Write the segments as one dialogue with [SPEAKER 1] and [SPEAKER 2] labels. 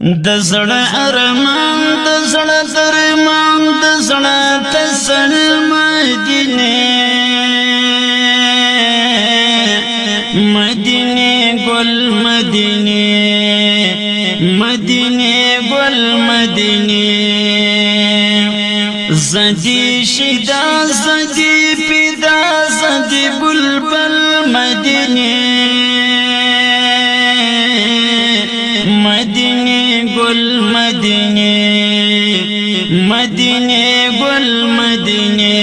[SPEAKER 1] د زړه ارمان د زړه درمان د زړه تسړ مدینه مدینه ګل مدینه مدینه ګل مدینه زدي شدا زدي پیدا زدي بلبل المدینه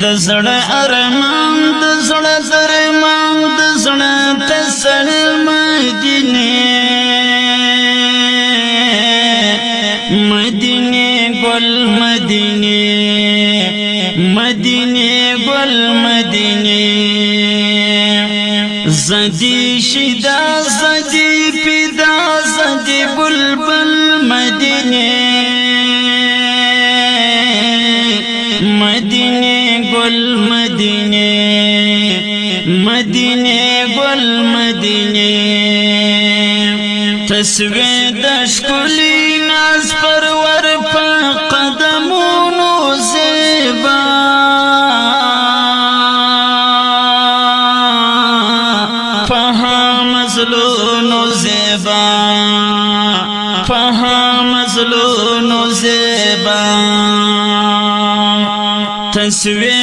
[SPEAKER 1] د زړه ارمان د زړه درمان د زړه تسل مدینه مدینه ګل مدینه مدینه ګل مدینه زدی شیدا زدی پیدا زدی بلبل مدینه مدینه تصویر د شکلی ناز پرور په قدمونو زیبا په مزلونو زیبا په مزلونو زیبا تصویر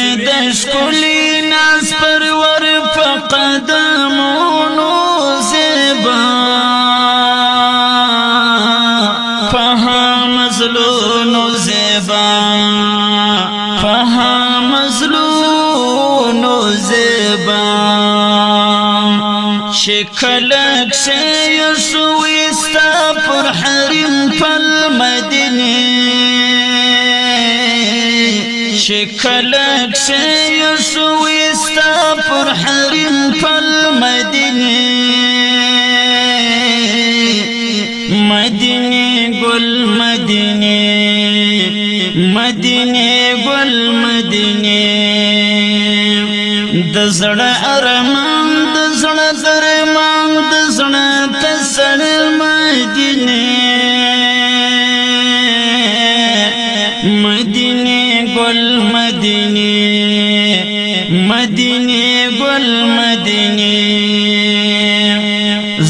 [SPEAKER 1] زیبا شکلک سیسویستا پر حرم پل مدینی شکلک سیسویستا پر حرم پل گل گل زړه ارمان د زړه درمان د زړه تسړ مدینه مدینه ګل مدینه مدینه ګل مدینه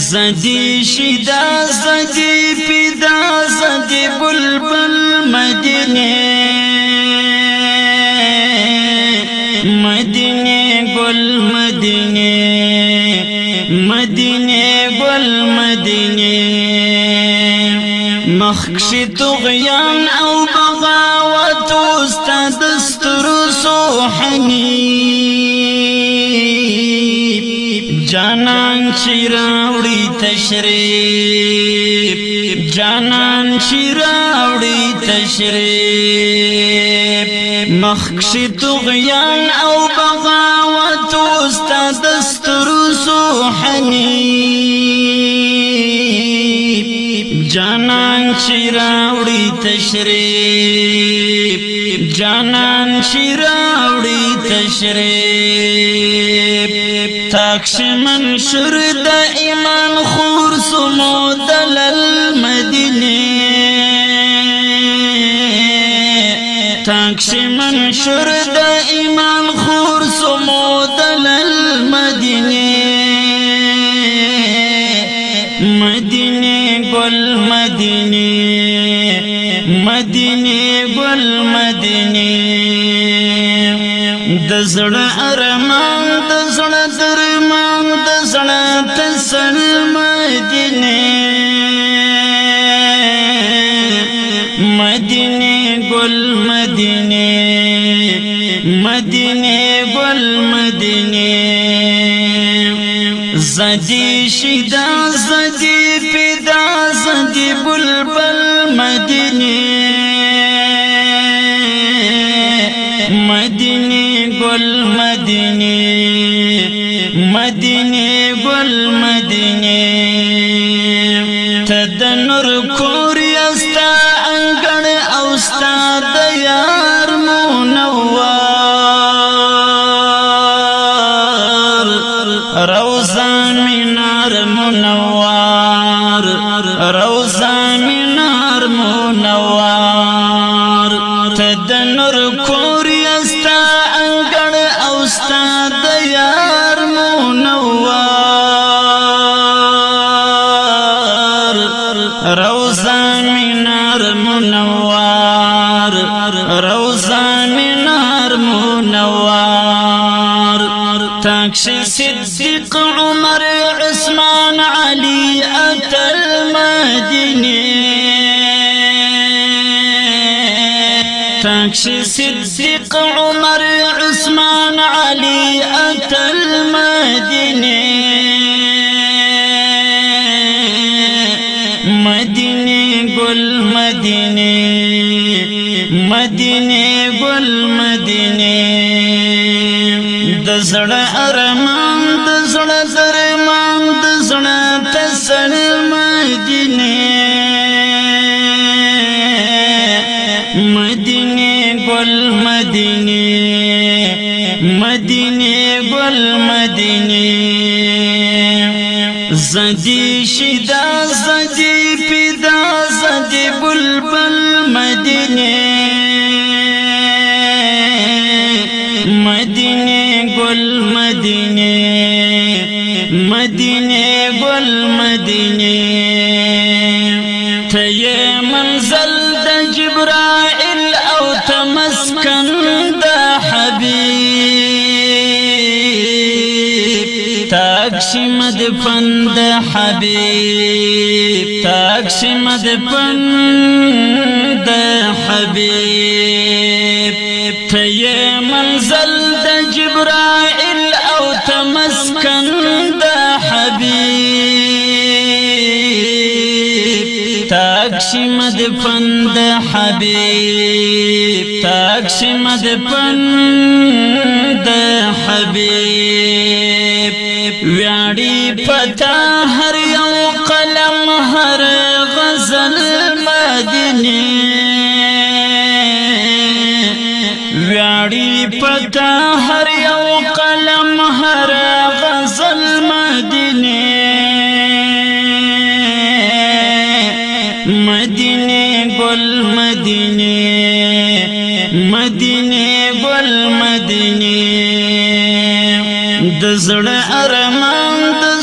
[SPEAKER 1] زدي شدا زدي پیدا زدي بلبل مدینه یم او بغاوت استاد سترو سوحنی جانان چیراوڑی تشریف جانان چیراوڑی تشریف مخشی تغیان او بغاوت جانان چیراوڑی تشریف جانان چیراوڑی تشریف تاکش منشور د ایمان خور سمو دلل مدینه تاکش منشور د ایمان خور گل مدینه مدینه گل مدینه د زړه ارمان د زړه درمان د زړه تسل مدینه مدینه گل مدینه مدینه گل مدینه زدی شیدا زدی پیدا دی بلبل مدینه مدینه گل مدینه مدینه گل مدینه تد نور کو زمین منوار ته د نور کور استا انګړ او استاد یار منوار روزه مینار منوار روزه مینار منوار تاکش صدیق عمر ویني تاکسی صدیق عمر দিন تاکشی مدفن د حبیب تاکشی مدفن د حبیب ته منزل د جبرائیل او تمسکن د حبیب تاکشی مدفن د حبیب تاکشی مدفن د حبیب پتا هر یو قلم هر غزل مدنی ویاړي پتا هر یو قلم هر غزل مدنی مدینه گل مدینه مدینه گل مدینه د زړه ارمان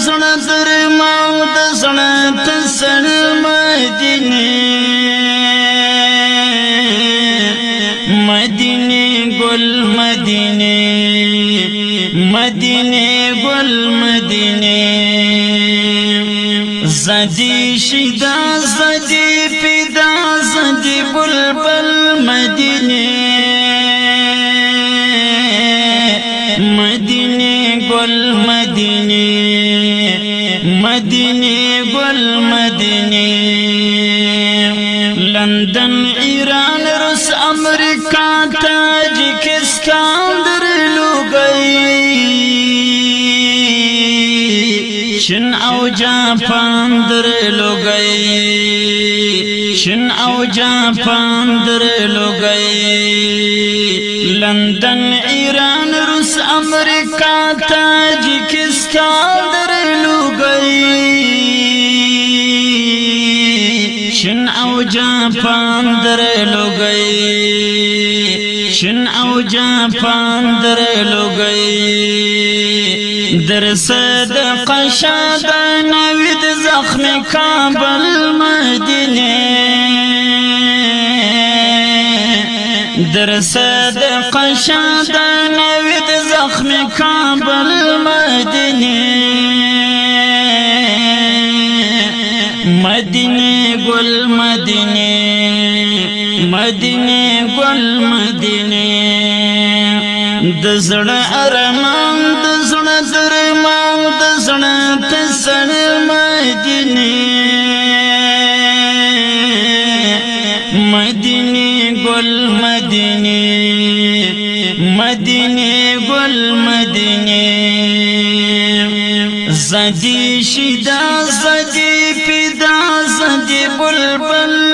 [SPEAKER 1] سنا تر ما او د سنا تسن مدینه مدینه گل مدینه مدینه گل مدینه زدی شي مدینه گل مدینه مدینه گل مدینه لندن ایران روس امریکا تاجکستان در لوګي شن او جاپان در لوګي شن او جاپان در لوګي لندن ایران امریکا تاجکستان در لوګي شن او جاپان در لوګي شن او جاپان در لوګي در صدق شاد نوید زخم کابل مدینه درسد قشاد نوید زخم کابل مدینی مدینی گل مدینی مدینی گل مدینی د زړه ارمان सजी पिदा सजी बुलबल